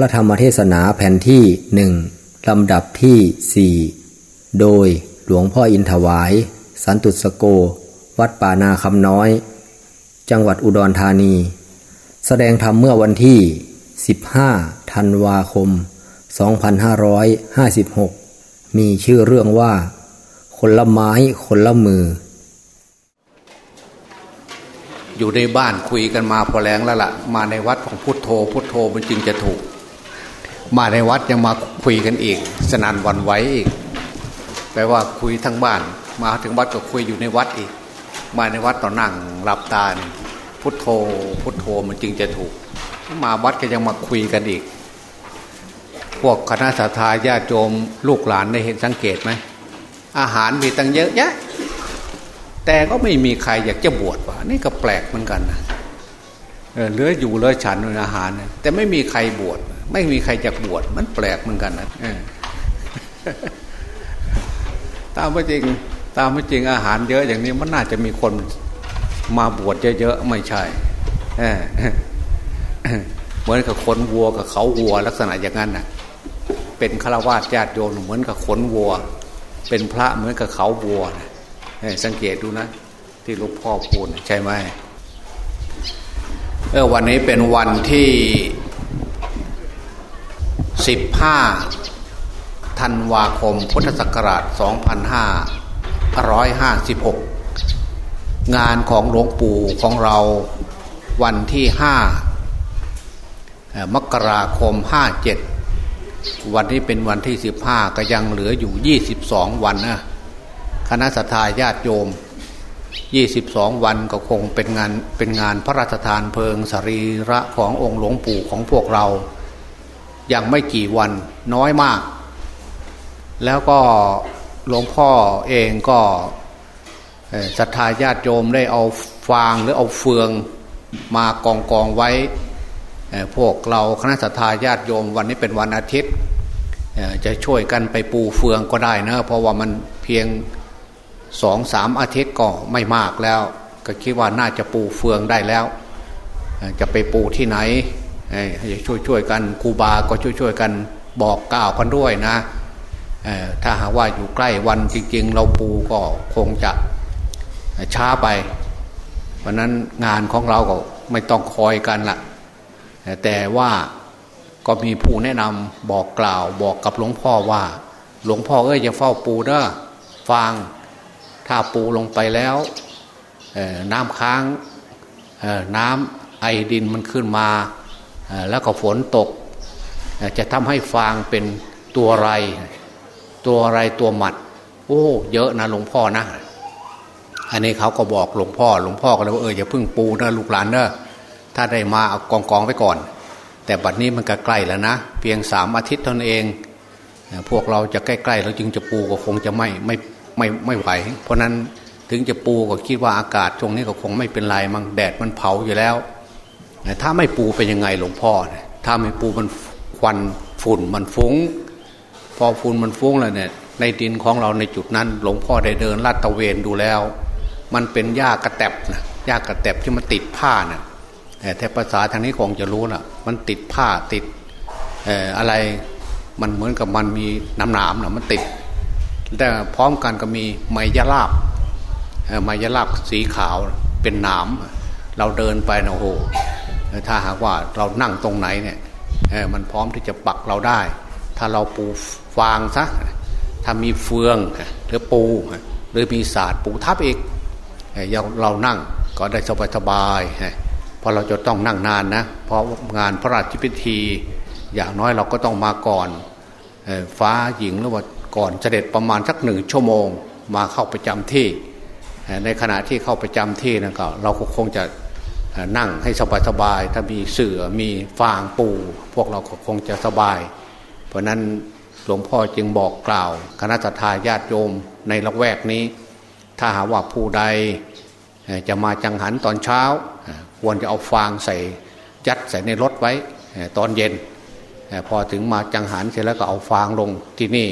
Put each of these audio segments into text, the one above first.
พระธรรมเทศนาแผ่นที่หนึ่งลำดับที่สี่โดยหลวงพ่ออินถวาย สันตุสโก วัดป่านาคำน้อย จังหวัดอุดรธานี แสดงธรรมเมื่อวันที่ 15 ธันวาคม 2556 มีชื่อเรื่องว่า คนละไม้คนละมือ อยู่ในบ้านคุยกันมาพอแรงแล้วละ่ะ มาในวัดของพุทโธ พุทโธมันจึงจะถูก มาในวัดยังมาคุยกันอีก สนันวันไหวอีกแปลว่าคุยทั้งบ้าน มาถึงวัดก็คุยอยู่ในวัดอีก มาในวัดต่อนั่งหลับตาเนี่ยพุทโธ พุทโธมันจึงจะถูก มาวัดก็ยังมาคุยกันอีก พวกคณะสัตยาญาติโยมลูกหลานได้เห็นสังเกตไหมอาหารมีตั้งเยอะแยะแต่ก็ไม่มีใครอยากจะบวชว่ะนี่ก็แปลกเหมือนกันนะเหลืออยู่เหลือฉันอาหาร แต่ไม่มีใครบวช ไม่มีใครจะบวชมันแปลกเหมือนกันนะตามไม่จริง ตามไม่จริงอาหารเยอะอย่างนี้มันน่าจะมีคนมาบวชเยอะๆไม่ใช่เหมือนกับขนวัวกับเขาวัว ลักษณะอย่างนั้นน่ะ เป็นฆราวาสญาติโยมเหมือนกับขนวัว เป็นพระเหมือนกับเขาวัวนะสังเกตดูนะ ที่ลวงพ่อพูดใช่ไหมเออวันนี้เป็นวันที่ สิบห้าธันวาคมพุทธศักราชสองพันห้าร้อยห้าสิบหกงานของหลวงปู่ของเราวันที่ห้ามกราคมห้าเจ็ดวันนี้เป็นวันที่สิบห้าก็ยังเหลืออยู่ยี่สิบสองวันนะคณะสัตยาญาติโยมยี่สิบสองวันก็คงเป็นงานเป็นงานพระราชทานเพลิงสรีระขององค์หลวงปู่ของพวกเรา ยังไม่กี่วันน้อยมาก แล้วก็หลวงพ่อเองก็ศรัทธาญาติโยมได้เอาฟางหรือเอาเฟืองมากองกองไว้ พวกเราคณะสัตยาญาติโยมวันนี้เป็นวันอาทิตย์จะช่วยกันไปปูเฟืองก็ได้นะ เพราะว่ามันเพียงสองสามอาทิตย์ก็ไม่มากแล้ว ก็คิดว่าน่าจะปูเฟืองได้แล้ว จะไปปูที่ไหน ช่วยช่วยกันครูบาก็ช่วยช่วยกันบอกกล่าวกันด้วยนะถ้าหากว่าอยู่ใกล้วันจริงๆ เราปูก็คงจะช้าไป เพราะนั้นงานของเราก็ไม่ต้องคอยกันละแต่ว่าก็มีผู้แนะนำบอกกล่าวบอกกับหลวงพ่อว่า หลวงพ่อเอ้ยอย่าเฝ้าปูเด้อฟังถ้าปูลงไปแล้วน้ำค้างน้ำไอดินมันขึ้นมา แล้วก็ฝนตก จะทำให้ฟางเป็นตัวไร ตัวไรตัวหมัด โอ้ เยอะนะหลวงพ่อนะ อันนี้เขาก็บอกหลวงพ่อ หลวงพ่อก็เลยว่าเอออย่าพึ่งปูนะลูกหลานเนอะถ้าได้มาเอากองกองไว้ก่อน แต่บัดนี้มันก็ใกล้แล้วนะ เพียงสามอาทิตย์เท่านั้นเอง พวกเราจะใกล้ๆเราจึงจะปูก็คงจะไม่ไม่ไม่ไม่ไหว เพราะนั้นถึงจะปูก็คิดว่าอากาศช่วงนี้ก็คงไม่เป็นไรมั้งแดดมันเผาอยู่แล้ว ถ้าไม่ปูเป็นยังไงหลวงพ่อถ้าไม่ปูมันควันฝุ่นมันฟุง้ง พอฝุ่นมันฟุ้งแล้วเนี่ย ในดินของเราในจุดนั้น หลวงพ่อได้เดินลาดตะเวนดูแล้ว มันเป็นหญ้ากระแตบนะหญ้ากระแตบที่มันติดผ้านะ่ะแต่แทภาษาทางนี้คงจะรู้นะมันติดผ้าติดอะไรมันเหมือนกับมันมีน้ำหนามนะมันติด แต่พร้อมกันก็มีไมยลาบไมยลาบสีขาวเป็นหนาม เราเดินไปนะโอ้โห ถ้าหากว่าเรานั่งตรงไหนเนี่ยมันพร้อมที่จะปักเราได้ ถ้าเราปูฟางซะถ้ามีเฟืองหรือปูหรือมีศาสตร์ปูทับอีกเรานั่งก็ได้สบายสบายพราะเราจะต้องนั่งนานนะเพราะงานพระราชพิธี อย่างน้อยเราก็ต้องมาก่อนฟ้าหญิงหรือว่าก่อนเสด็จประมาณสักหนึ่งชั่วโมง มาเข้าประจำที่ ในขณะที่เข้าประจำที่นั่นก็เราก็คงจะ นั่งให้สบายสบายถ้ามีเสือ่อมีฟางปู พวกเราก็คงจะสบาย เพราะนั้นหลวงพ่อจึงบอกกล่าว คณะทาญาติโยมในละแวกนี้ ถ้าหาว่าผู้ใดจะมาจังหันตอนเช้า ควรจะเอาฟางใส่ยัดใส่ในรถไว้ตอนเย็น พอถึงมาจังหันเสร็จแล้วก็เอาฟางลงที่นี่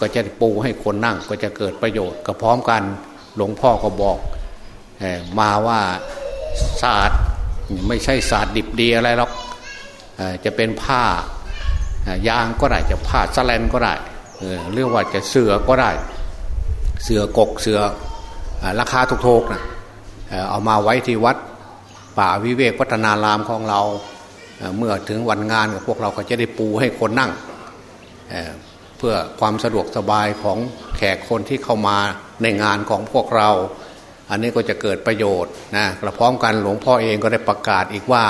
ก็จะปูให้คนนั่งก็จะเกิดประโยชน์ก็พร้อมกันหลวงพ่อก็บอกมาว่า ศาสตร์ไม่ใช่ศาสตร์ดิบดีอะไรหรอกจะเป็นผ้ายางก็ได้จะผ้าสแลนก็ได้เรียกว่าจะเสือก็ได้ เสือกกเสือราคาถูกๆนะเอามาไว้ที่วัดป่าวิเวกวัฒนารามของเราเมื่อถึงวันงานกับพวกเราก็จะได้ปูให้คนนั่งเเพื่อความสะดวกสบายของแขกคนที่เข้ามาในงานของพวกเรา อันนี้ก็จะเกิดประโยชน์นะกระพร้อมกันหลวงพ่อเองก็ได้ประกาศอีกว่า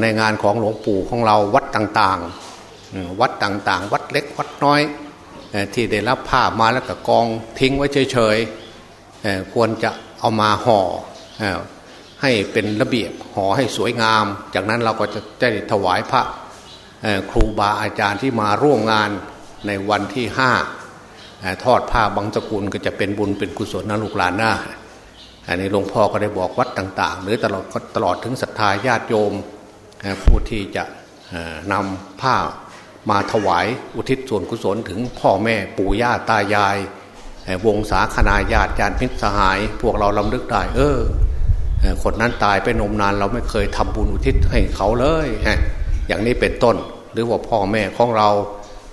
ในงานของหลวงปู่ของเราวัดต่างๆ วัดต่างๆ วัดเล็กวัดน้อยที่ได้รับผ้ามาแล้วก็กองทิ้งไว้เฉยๆควรจะเอามาห่อให้เป็นระเบียบห่อให้สวยงาม จากนั้นเราก็จะได้ถวายพระครูบาอาจารย์ที่มาร่วมงานในวันที่ห้า ทอดผ้าบางสกุลก็จะเป็นบุญเป็นกุศลนะลูกหลานนะอันนี้หลวงพ่อก็ได้บอกวัดต่าง ๆ หรือตลอดตลอดถึงศรัทธาญาติโยมผู้ที่จะนำผ้ามาถวายอุทิศส่วนกุศลถึงพ่อแม่ปู่ย่าตายาย วงศาคณาญาติญาติมิตรสหาย พวกเราลำลึกได้เออคนนั้นตายไปนมนานเราไม่เคยทำบุญอุทิศให้เขาเลยอย่างนี้เป็นต้น หรือว่าพ่อแม่ของเรา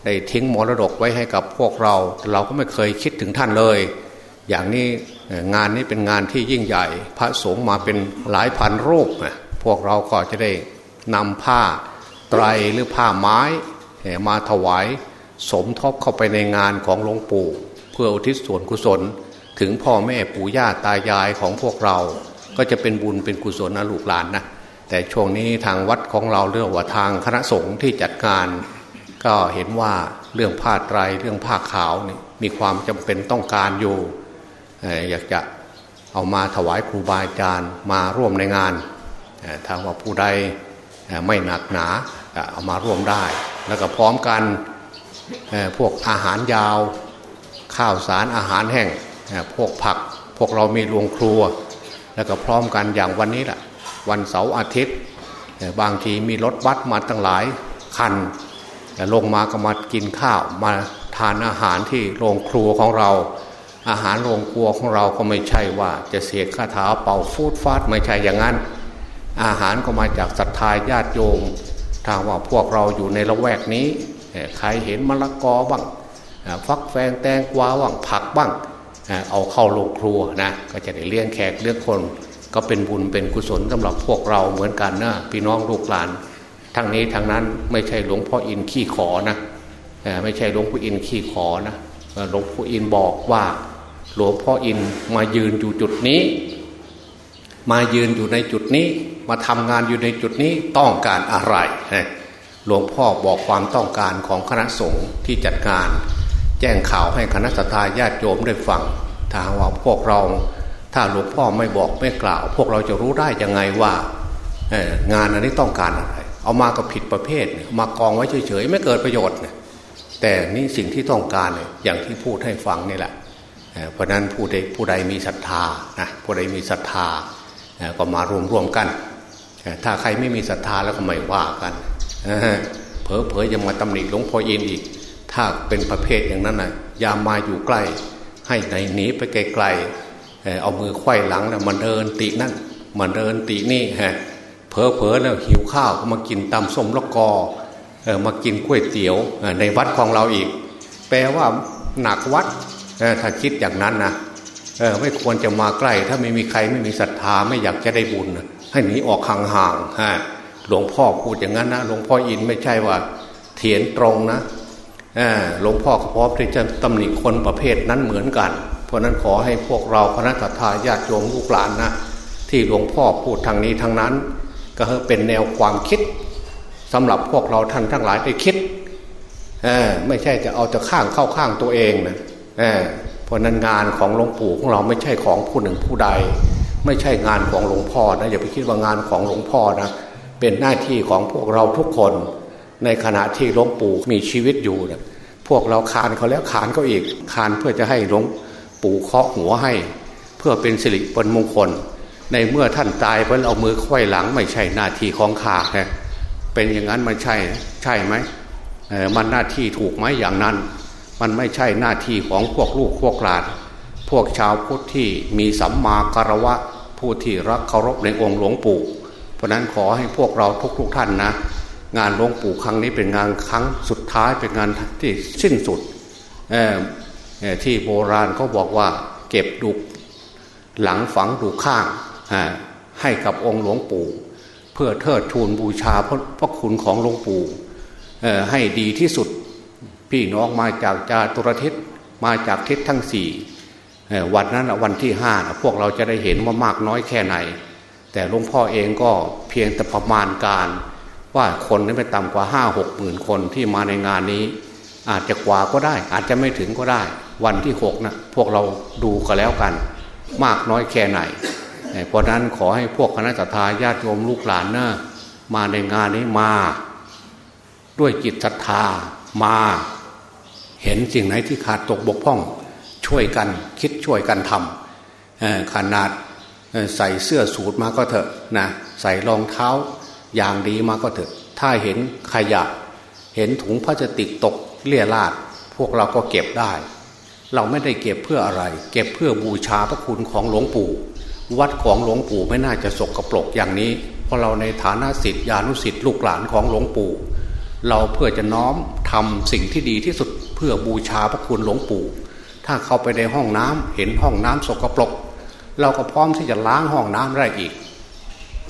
ได้ทิ้งมรดกไว้ให้กับพวกเรา เราก็ไม่เคยคิดถึงท่านเลย อย่างนี้งานนี้เป็นงานที่ยิ่งใหญ่ พระสงฆ์มาเป็นหลายพันรูปพวกเราก็จะได้นำผ้าไตรหรือผ้าไม้มาถวายสมทบเข้าไปในงานของหลวงปู่ เพื่ออุทิศส่วนกุศล ถึงพ่อแม่ปู่ย่าตายายของพวกเรา ก็จะเป็นบุญเป็นกุศลนะลูกหลานนะแต่ช่วงนี้ทางวัดของเราเรื่องว่าทางคณะสงฆ์ที่จัดการ ก็เห็นว่าเรื่องผ้าไตรเรื่องผ้าขาวนี่มีความจำเป็นต้องการอยู่ อยากจะเอามาถวายครูบาอาจารย์มาร่วมในงานถ้าว่าผู้ใดไม่หนักหนาเอามาร่วมได้ แล้วก็พร้อมกันพวกอาหารยาว ข้าวสารอาหารแห้งพวกผักพวกเรามีรวงครัว แล้วก็พร้อมกันอย่างวันนี้แหละวันเสาร์อาทิตย์บางทีมีรถบัสมาตั้งหลายคัน ลงมาก็มากินข้าวมาทานอาหารที่โรงครัวของเรา อาหารโรงครัวของเราก็ไม่ใช่ว่า จะเสียค่าถาเป่าฟูดฟาดไม่ใช่อย่างนั้น อาหารก็มาจากศรัทธาญาติโยมถ้าว่าพวกเราอยู่ในละแวกนี้ใครเห็นมะละกอบ้างฟักแฟงแตงกวาบ้างผักบ้างเอาเข้าโรงครัวนะก็จะได้เลี้ยงแขกเลี้ยงคน ก็เป็นบุญเป็นกุศลสำหรับพวกเราเหมือนกันนะพี่น้องลูกหลาน ทั้งนี้ทั้งนั้นไม่ใช่หลวงพ่ออินขี้ขอนะไม่ใช่หลวงพ่ออินขี้ขอนะหลวงพ่ออินบอกว่าหลวงพ่ออินมายืนอยู่จุดนี้ มายืนอยู่ในจุดนี้ มาทำงานอยู่ในจุดนี้ต้องการอะไรหลวงพ่อบอกความต้องการของคณะสงฆ์ที่จัดงาน แจ้งข่าวให้คณะสัตยาญาติโยมได้ฟังถ้าว่าพวกเรา ถ้าหลวงพ่อไม่บอกไม่กล่าว พวกเราจะรู้ได้ยังไงว่างานอันนี้ต้องการอะไร เอามาก็ผิดประเภท มากองไว้เฉยๆ ไม่เกิดประโยชน์แต่นี่สิ่งที่ต้องการอย่างที่พูดให้ฟังนี่แหละเพราะนั้นผู้ใดผู้ใดมีศรัทธานะผู้ใดมีศรัทธาก็มารวมร่วมกัน ถ้าใครไม่มีศรัทธาแล้วก็ไม่ว่ากันเผลอเผยจะมาตำหนิหลวงพ่อเอินอีก ถ้าเป็นประเภทอย่างนั้นนะยามาอยู่ใกล้ ให้ไหนหนีไปไกลๆเอามือไขว้หลังนะมันเดินตินั่นมันเดินตินี่ฮะ เผลอเผลอแล้วหิวข้าวมากินตำส้มละกอเอามากินก๋วยเตี๋ยวในวัดของเราอีก แปลว่าหนักวัดถ้าคิดอย่างนั้นนะไม่ควรจะมาใกล้ ถ้าไม่มีใครไม่มีศรัทธาไม่อยากจะได้บุญให้หนีออกห่างๆฮะหลวงพ่อพูดอย่างนั้นนะหลวงพ่ออินไม่ใช่ว่าเถียนตรงนะหลวงพ่อพร้อมที่จะตำหนิคนประเภทนั้นเหมือนกัน เพราะนั้นขอให้พวกเราคณะทาญาติโยมลูกหลานนะที่หลวงพ่อพูดทางนี้ทางนั้น ก็เป็นแนวความคิดสำหรับพวกเราท่านทั้งหลายได้คิดไม่ใช่จะเอาจะข้างเข้าข้างตัวเองนะเพราะนั้นงานของหลวงปู่ของเราไม่ใช่ของผู้หนึ่งผู้ใด ไม่ใช่งานของหลวงพ่อนะอย่าไปคิดว่างานของหลวงพ่อนะเป็นหน้าที่ของพวกเราทุกคน ในขณะที่หลวงปู่มีชีวิตอยู่นะพวกเราคานเขาแล้วขานเขาอีกคานเพื่อจะให้หลวงปู่เคาะหัวให้ เพื่อเป็นสิริเป็นมงคล ในเมื่อท่านตายเพื่อเอามือควยหลังไม่ใช่หน้าที่ของข้าฮะเป็นอย่างนั้นมันใช่ใช่ไหมมันหน้าที่ถูกไหมอย่างนั้น มันไม่ใช่หน้าที่ของพวกลูกพวกหลาน พวกชาวพุทธที่มีสัมมาการวะผู้ที่รักเคารพในองค์หลวงปู่ เพราะนั้นขอให้พวกเราทุกๆทท่านนะ งานหลวงปู่ครั้งนี้เป็นงานครั้งสุดท้ายเป็นงานที่สิ้นสุดที่โบราณเขาบอกว่า เก็บดุกหลังฝังดุข้าง ให้กับองค์หลวงปู่ เพื่อเทิดทูนบูชาพระพระคุณของหลวงปู่ให้ดีที่สุด พี่น้องมาจากจาตุรทิศมาจากทิศทั้งสี่วันนั้นวันที่ห้าพวกเราจะได้เห็นว่ามากน้อยแค่ไหน แต่หลวงพ่อเองก็เพียงแต่ประมาณการ ว่าคนนี้ไม่ต่ำกว่าห้าหกหมื่นคนที่มาในงานนี้ อาจจะกว่าก็ได้ อาจจะไม่ถึงก็ได้ วันที่หกนะพวกเราดูกันแล้วกัน มากน้อยแค่ไหน เพราะนั้นขอให้พวกคณะทาญาติโยมลูกหลานเนะมาในงานนี้มา ด้วยจิตศรัทธามา เห็นสิ่งไหนที่ขาดตกบกพร่อง ช่วยกันคิดช่วยกันทำขนาดใส่เสื้อสูทมาก็เถอะนะใส่รองเท้าอย่างดีมาก็เถอะ ถ้าเห็นขยะ เห็นถุงพลาสติกตกเลี่ยราด พวกเราก็เก็บได้ เราไม่ได้เก็บเพื่ออะไร เก็บเพื่อบูชาพระคุณของหลวงปู่ วัดของหลวงปู่ไม่น่าจะสกรปรกอย่างนี้ เพราะเราในฐานะสิทธิานุสิทธิลูกหลานของหลวงปู่ เราเพื่อจะน้อมทำสิ่งที่ดีที่สุดเพื่อบูชาพระคุณหลวงปู่ ถ้าเข้าไปในห้องน้ำเห็นห้องน้ำสกรปรกเราก็พร้อมที่จะล้างห้องน้ำได้อีก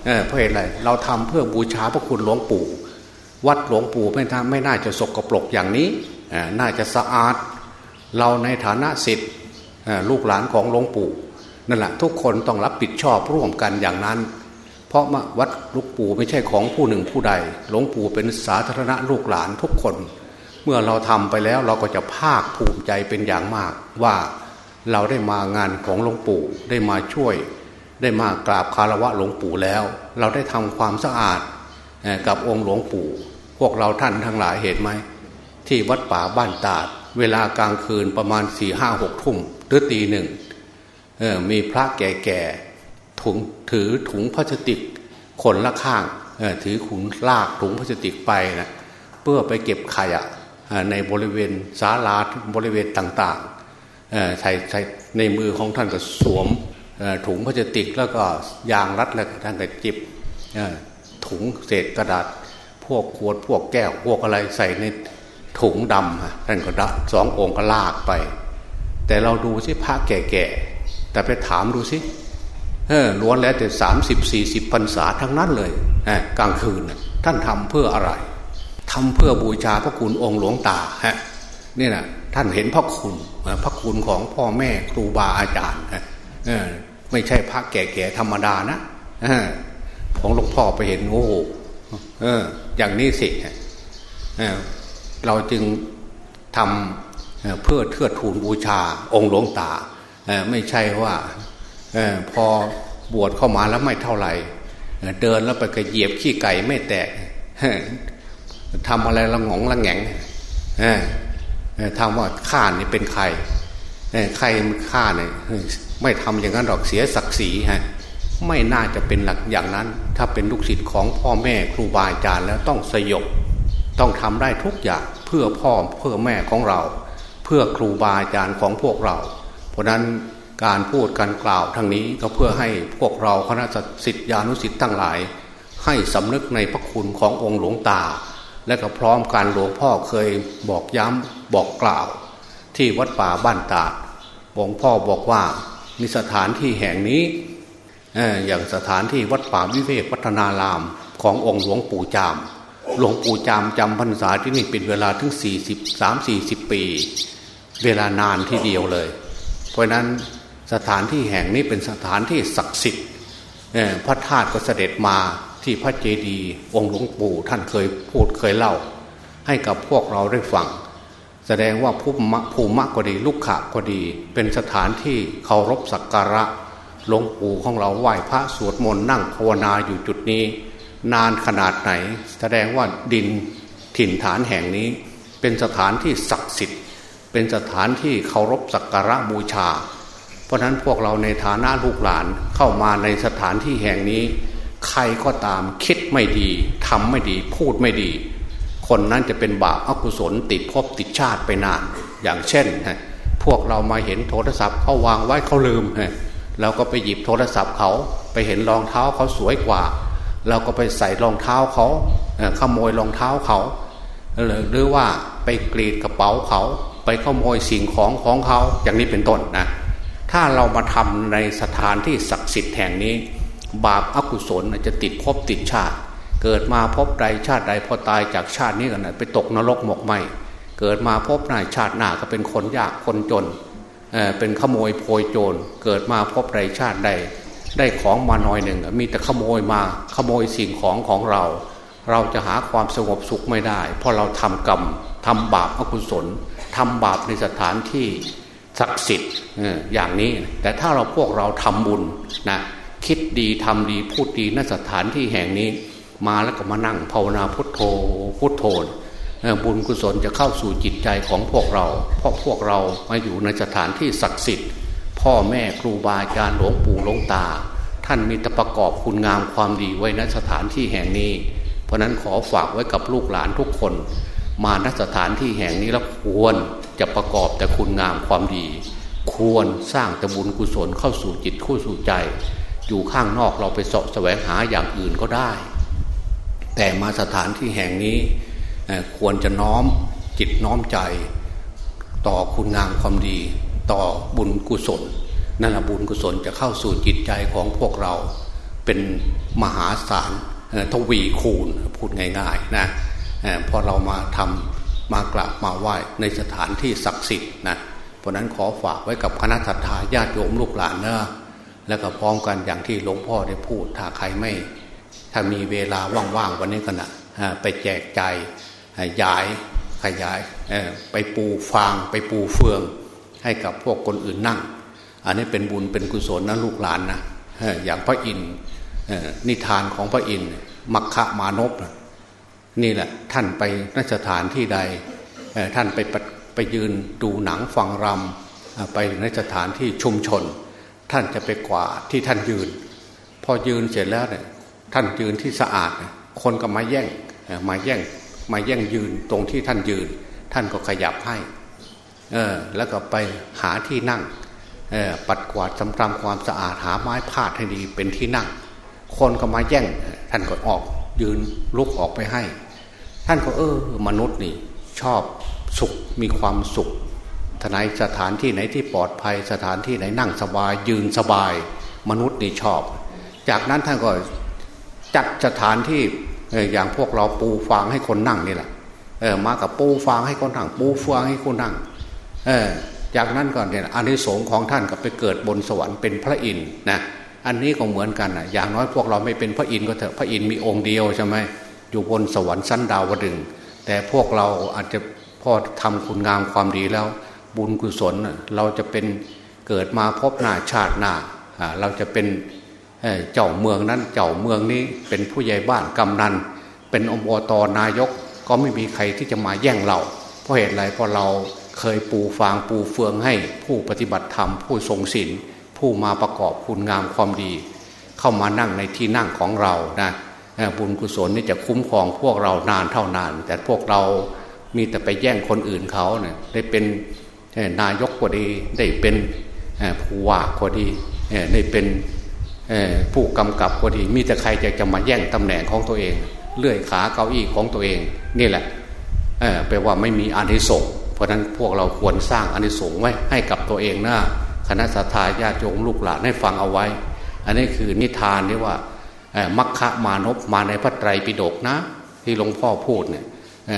เเพราะเหตุอะไรเราทำเพื่อบูชาพระคุณหลวงปู่ วัดหลวงปู่ไม่ทำไม่น่าจะสกรปรกอย่างนี้น่าจะสะอาด เราในฐานะสิทธิ์ลูกหลานของหลวงปู่ นั่นแหละทุกคนต้องรับผิดชอบร่วมกันอย่างนั้น เพราะวัดหลวงปู่ไม่ใช่ของผู้หนึ่งผู้ใด หลวงปู่เป็นสาธารณะลูกหลานทุกคน เมื่อเราทำไปแล้วเราก็จะภาคภูมิใจเป็นอย่างมากว่าเราได้มางานของหลวงปู่ได้มาช่วย ได้มากราบคารวะหลวงปู่แล้ว เราได้ทำความสะอาดกับองค์หลวงปู่ พวกเราท่านทั้งหลายเห็นไหม ที่วัดป่าบ้านตาด เวลากลางคืนประมาณสี่ห้าหกทุ่มหรือตีหนึ่ง มีพระแก่ๆถุงถือถุงพลาสติกคนละข้างถือขุนลากถุงพลาสติกไปนะเพื่อไปเก็บขยะในบริเวณศาลาบริเวณต่างใส่ใส่ในมือของท่านก็สวมถุงพลาสติกแล้วก็ยางรัดแล้วท่านก็จิบถุงเศษกระดาษ พวกขวดพวกแก้วพวกอะไรใส่ในถุงดำท่านก็ดัสององค์ก็ลากไป แต่เราดูสิพระแก่ แต่ไปถามดูสิเออล้วนแล้วแต่สามสิบสี่สิบพรรษาทั้งนั้นเลยกลางคืนท่านทำเพื่ออะไรทำเพื่อบูชาพระคุณองค์หลวงตาฮะนี่แหละท่านเห็นพระคุณพระคุณของพ่อแม่ครูบาอาจารย์ไม่ใช่พระแก่ๆธรรมดานะของหลวงพ่อไปเห็นโอ้โหอย่างนี้สิเราจึงทำเพื่อเทือทูนบูชาองค์หลวงตา ไม่ใช่ว่าพอบวชเข้ามาแล้วไม่เท่าไหร่ เดินแล้วไปกระเหยียบขี้ไก่ไม่แตกทำอะไรละงงละแงงถามว่าข้านี่เป็นใครใครข้าเนี่ยไม่ทำอย่างนั้นหรอกเสียศักดิ์ศรีฮะไม่น่าจะเป็นหลักอย่างนั้น ถ้าเป็นลูกศิษย์ของพ่อแม่ครูบาอาจารย์แล้วต้องสยบ ต้องทำได้ทุกอย่างเพื่อพ่อเพื่อแม่ของเรา เพื่อครูบาอาจารย์ของพวกเรา เพราะนั้นการพูดการกล่าวทั้งนี้ก็เพื่อให้พวกเราคณะสิทธิานุสิทธิ์ทั้งหลาย ให้สำนึกในพระคุณขององค์หลวงตา และก็พร้อมการหลวงพ่อเคยบอกย้ำบอกกล่าว ที่วัดป่าบ้านตาดหลวงพ่อบอกว่ามีสถานที่แห่งนี้อย่างสถานที่วัดป่าวิเวกวัฒนารามขององค์หลวงปู่จาม หลวงปู่จามจำพรรษาที่นี่เป็นเวลาถึงสี่สิบสามสี่สิบปี เวลานานที่เดียวเลย เพราะนั้นสถานที่แห่งนี้เป็นสถานที่ศักดิ์สิทธิ์พระธาตุก็เสด็จมาที่พระเจดีย์องค์หลวงปู่ท่านเคยพูดเคยเล่า ให้กับพวกเราได้ฟังแสดงว่าภูมิภูมิก็ดีลุกขะก็ดี เป็นสถานที่เคารพสักการะหลวงปู่ของเราไหว้พระสวดมนต์นั่งภาวนาอยู่จุดนี้ นานขนาดไหน แสดงว่าดินถิ่นฐานแห่งนี้ เป็นสถานที่ศักดิ์สิทธิ์ เป็นสถานที่เคารพสักการะบูชา เพราะนั้นพวกเราในฐานะลูกหลานเข้ามาในสถานที่แห่งนี้ ใครก็ตามคิดไม่ดีทำไม่ดี พูดไม่ดี คนนั้นจะเป็นบาปอกุศลติดภพติดชาติไปนาน อย่างเช่น พวกเรามาเห็นโทรศัพท์เขาวางไว้เขาลืมเราก็ไปหยิบโทรศัพท์เขาไปเห็นรองเท้าเขาสวยกว่า เราก็ไปใส่รองเท้าเขาขโมยรองเท้าเขาหรือว่าไปกรีดกระเป๋าเขา ไปขโมยสิ่งของของเขาอย่างนี้เป็นต้นนะถ้าเรามาทำในสถานที่ศักดิ์สิทธิ์แห่งนี้ บาปอกุศลจะติดภพติดชาติ เกิดมาพบใดชาติใดพอตายจากชาตินี้กันนะไปตกนรกหมกไหมเกิดมาพบหน้าชาติหน้าก็เป็นคนยากคนจนเเป็นขโมยโพยโจร เกิดมาพบใดชาติใดได้ของมาหน่อยหนึ่งมีแต่ขโมยมาขโมยสิ่งของของเรา เราจะหาความสงบสุขไม่ได้ เพราะเราทำกรรมทำบาปอกุศล ทำบาปในสถานที่ศักดิ์สิทธิ์อย่างนี้ แต่ถ้าเราพวกเราทำบุญนะคิดดีทำดีพูดดีณสถานที่แห่งนี้ มาแล้วก็มานั่งภาวนาพุทโธพุทโธบุญกุศลจะเข้าสู่จิตใจของพวกเรา เพราะพวกเรามาอยู่ในสถานที่ศักดิ์สิทธิ์ พ่อแม่ครูบาอาจารย์หลวงปู่หลวงตา ท่านมีตประกอบคุณงามความดีไว้ณสถานที่แห่งนี้ เพราะนั้นขอฝากไว้กับลูกหลานทุกคน มาณสถานที่แห่งนี้แล้วควรจะประกอบแต่คุณงามความดี ควรสร้างแต่บุญกุศลเข้าสู่จิตเข้าสู่ใจ อยู่ข้างนอกเราไปสาะแสวงหาอย่างอื่นก็ได้ แต่มาสถานที่แห่งนี้ควรจะน้อมจิตน้อมใจ ต่อคุณงามความดี ต่อบุญกุศลนั่นแหะบุญกุศลจะเข้าสู่จิตใจของพวกเราเป็นมหาศาลทวีคูณพูดง่ายๆนะ พอเรามาทำมากราบมาไหว้ในสถานที่ศักดิ์สิทธิ์นะเพราะนั้นขอฝากไว้กับคณะสัตาญาติโยมลูกหลานเนอะแล้วก็พร้อมกันอย่างที่หลวงพ่อได้พูดถ้าใครไม่ ถ้ามีเวลาว่างๆวันนี้กันนะไปแจกใจย้ายขยายไปปูฟางไปปูเฟือง ให้กับพวกคนอื่นนั่ง อันนี้เป็นบุญเป็นกุศลนะลูกหลานนะอย่างพระอินทร์นิทานของพระอินทร์มัคคะมานพนี่ นี่แหละท่านไปนัสถานที่ใดท่านไปไปยืนดูหนังฟังรำไปในสถานที่ชุมชน ท่านจะไปกว่าที่ท่านยืน พอยืนเสร็จแล้วเนี่ยท่านยืนที่สะอาด คนก็มาแย่งมาแย่งมาแย่งยืนตรงที่ท่านยืน ท่านก็ขยับให้เออแล้วก็ไปหาที่นั่งปัดกวาดสำรำความสะอาดหาไม้พาดให้ดีเป็นที่นั่ง คนก็มาแย่งท่านก็ออก ยืนลุกออกไปให้ ท่านก็เออ มนุษย์นี่ ชอบสุขมีความสุขทนายสถานที่ไหนที่ปลอดภัยสถานที่ไหนนั่งสบาย ยืนสบาย มนุษย์นี่ชอบ จากนั้นท่านก็จัดสถานที่อย่างพวกเราปูฟางให้คนนั่งนี่แหละเออมากับปูฟางให้คนนั่ง ปูฟางให้คนนั่งเออจากนั้นก่อนเนี่ยอันนี้สงของท่านก็ไปเกิดบนสวรรค์เป็นพระอินทร์นะ อันนี้ก็เหมือนกันนะอย่างน้อยพวกเราไม่เป็นพระอินทร์ก็เถอะพระอินทร์มีองค์เดียวใช่ไหมอยู่บนสวรรค์ชั้นดาวดึง แต่พวกเราอาจจะพอทำคุณงามความดีแล้ว บุญกุศลเราจะเป็นเกิดมาพบหน้าชาติหน้าเราจะเป็นเจ้าเมืองนั้นเจ้าเมืองนี้เป็นผู้ใหญ่บ้านกำนัน เป็นอบตนายกก็ไม่มีใครที่จะมาแย่งเรา เพราะเหตุไรเพราะเราเคยปูฟางปูเฟืองให้ผู้ปฏิบัติธรรมผู้ทรงศีล ผู้มาประกอบคุณงามความดี เข้ามานั่งในที่นั่งของเรานะบุญกุศลนี่จะคุ้มครองพวกเรานานเท่านาน แต่พวกเรามีแต่ไปแย่งคนอื่นเขาเนี่ยได้เป็นนายกก็ดี ได้เป็นผู้ว่าก็ดีได้เป็นผู้กำกับก็ดี มีแต่ใครจะจะมาแย่งตำแหน่งของตัวเอง เลื่อยขาเก้าอี้ของตัวเอง นี่แหละแปลว่าไม่มีอานิสงส์เพราะนั้นพวกเราควรสร้างอานิสงส์ไว้ให้กับตัวเองนะ คณะสัตยาญาติโยมลูกหลานให้ฟังเอาไว้ อันนี้คือนิทานนี่ว่ามัคคะมานพมาในพระไตรปิฎกนะ ที่หลวงพ่อพูดเนี่ย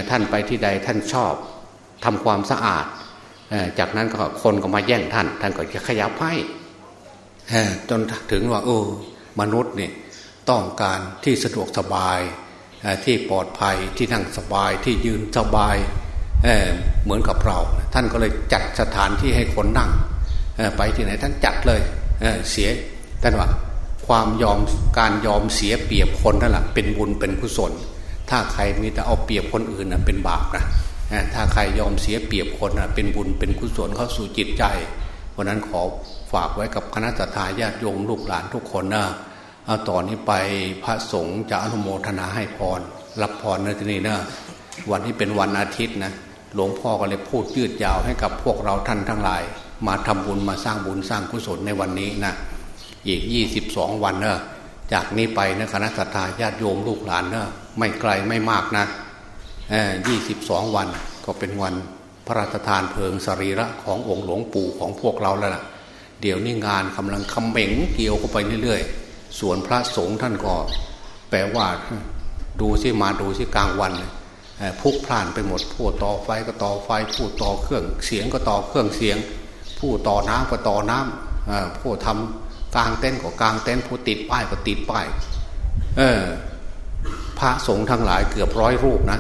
ท่านไปที่ใดท่านชอบทำความสะอาด จากนั้นก็คนก็มาแย่งท่าน ท่านก็จะขยับให้จนถึงว่าโอ้มนุษย์เนี่ยต้องการที่สะดวกสบายที่ปลอดภัยที่นั่งสบายที่ยืนสบายเเหมือนกับเรา ท่านก็เลยจัดสถานที่ให้คนนั่ง ไปที่ไหนท่านจัดเลยเเสียท่านว่าความยอมการยอมเสียเปรียบคนนั่นแหละเป็นบุญเป็นกุศล ถ้าใครมีแต่เอาเปรียบคนอื่นนะเป็นบาปนะถ้าใครยอมเสียเปรียบคนนะเป็นบุญเป็นกุศลเข้าสู่จิตใจเพราะนั้นขอฝากไว้กับคณะทาญาติโยมลูกหลานทุกคนนะเอาต่อนนี้ไปพระสงฆ์จะอนุโมทนาให้พรรับพรในที่นี้นะวันนี้เป็นวันอาทิตย์นะหลวงพ่อก็เลยพูดยืดยาวให้กับพวกเราท่านทั้งหลาย มาทำบุญมาสร้างบุญสร้างกุศลในวันนี้นะอีกยี่สิบสองวันเนะจากนี้ไปนะคณะสัตยาญาติโยมลูกหลานเนะไม่ไกลไม่มากนะยี่สิบสองวันก็เป็นวันพระราชทานเพลิงสรีระขององค์หลวงปู่ของพวกเราแล้วล่ะ เดี๋ยวนี้งานกำลังคำเหม่งเกี่ยวเข้าไปเรื่อยๆ ส่วนพระสงฆ์ท่านก็แปลว่าดูสิมาดูสิกลางวันพุกพล่านไปหมดผู้ต่อไฟก็ต่อไฟผู้ต่อเครื่องเสียงก็ต่อเครื่องเสียง ผู้ต่อน้ำก็ต่อน้ำผู้ทำกลางเต้นก็กลางเต้นผู้ติดป้ายก็ติดป้ายเออพระสงฆ์ทั้งหลายเกือบร้อยรูปนะ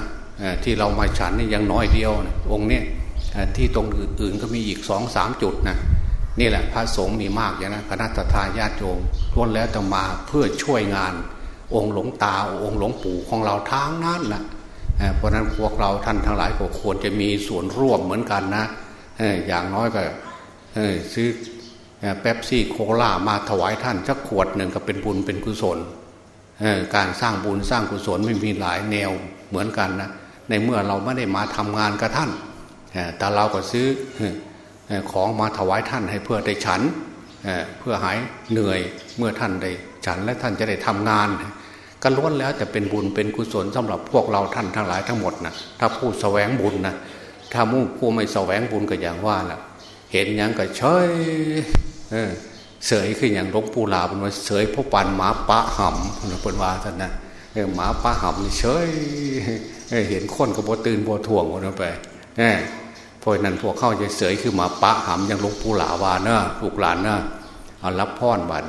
ที่เรามาฉันนี่ยังน้อยเดียวนะองค์นี้ที่ตรงอื่นๆก็มีอีกสองสามจุดนะนี่แหละพระสงฆ์มีมากอย่างนะคณะทาญาติโยมล้วนแล้วจะมาเพื่อช่วยงาน องค์หลวงตาองค์หลวงปู่ของเราทั้งนั้นนะเพราะนั้นพวกเราท่านทั้งหลายก็ควรจะมีส่วนร่วมเหมือนกันนะอย่างน้อยก็ ซื้อแป๊บซี่โคลามาถวายท่านสักขวดหนึ่งก็เป็นบุญเป็นกุศลการสร้างบุญสร้างกุศลไม่มีหลายแนวเหมือนกันนะในเมื่อเราไม่ได้มาทำงานกับท่านแต่เราก็ซื้อของมาถวายท่านให้เพื่อได้ฉันเพื่อหายเหนื่อยเมื่อท่านได้ฉันและท่านจะได้ทำงานก็ล้วนแล้วจะเป็นบุญเป็นกุศลสำหรับพวกเราท่านทั้งหลายทั้งหมดนะถ้าผู้แสวงบุญนะถ้ามุ่งผู้ไม่แสวงบุญก็อย่างว่าแหละ เห็นยังก็เฉยเสยขึ้นอย่างลวงปู่ลาเป็นว่าเสยพวกปันหมาปะห่ำเป็นว่าท่านนะหมาปะห่ำเฉยเห็นคนก็บ่ตื่นบ่ถ่วงกันไปเพราะนั้นพวกเข้าจะเสยคือหมาปะห่ำอย่างลวงปู่ลาวาเนอะลูกหลานเนอะเอารับพรบัตร